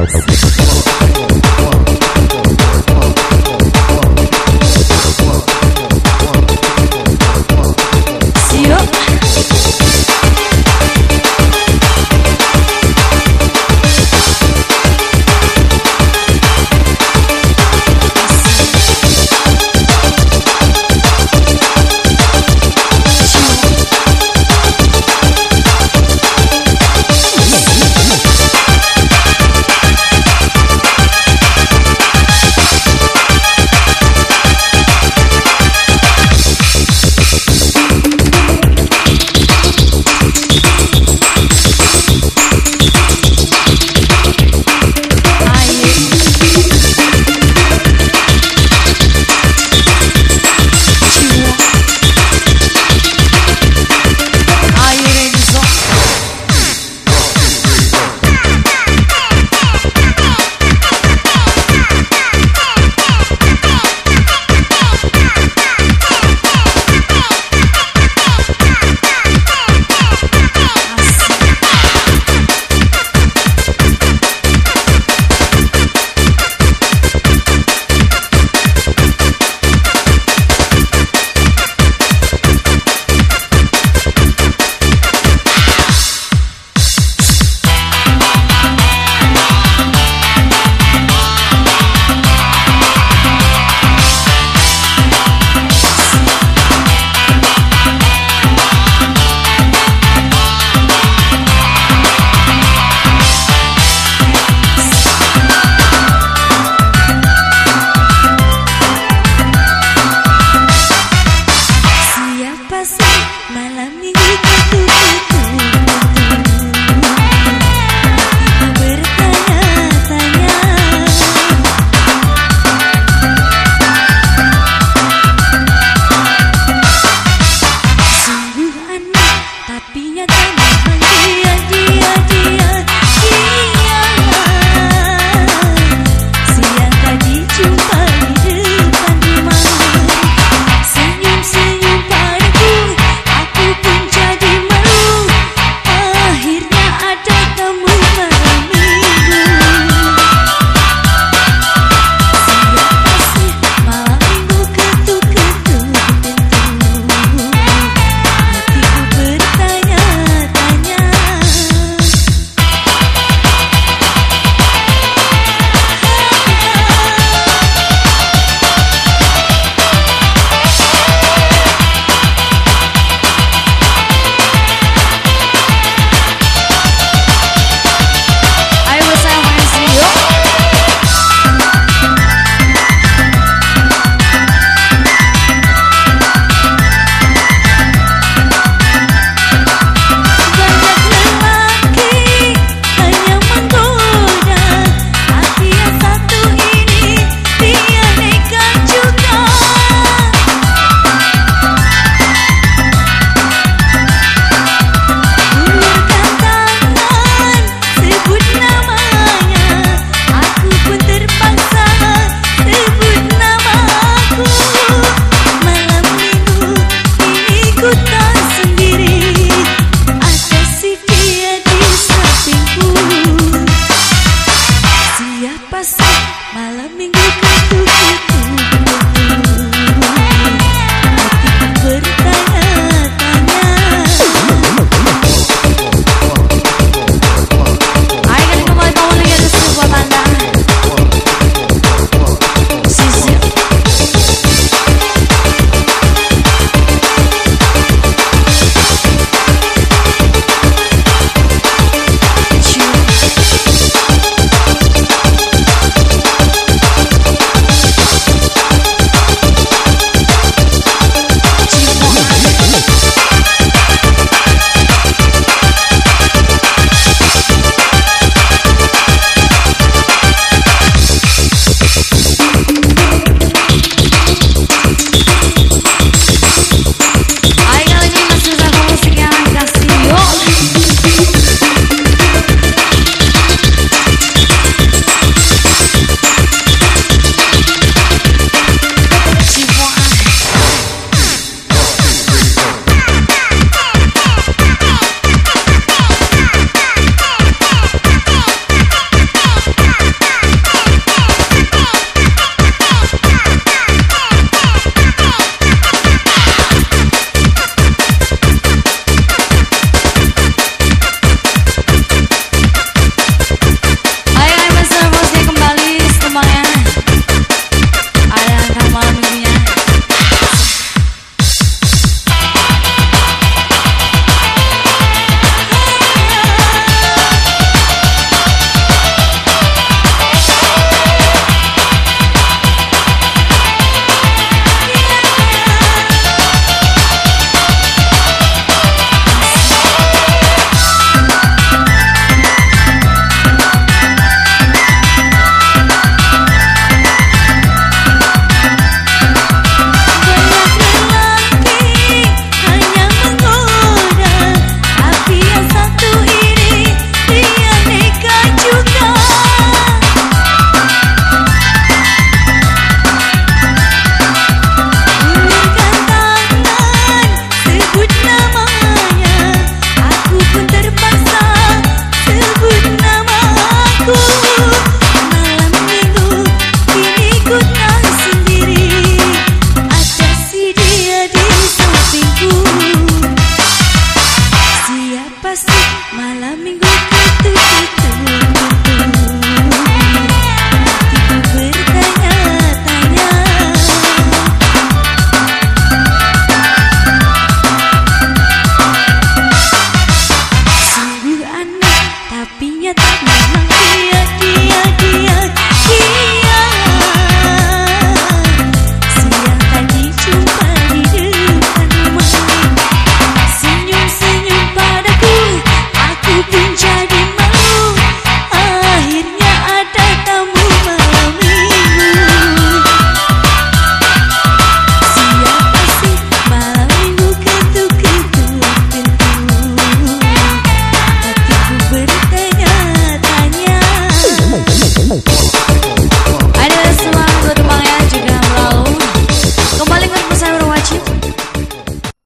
Okay.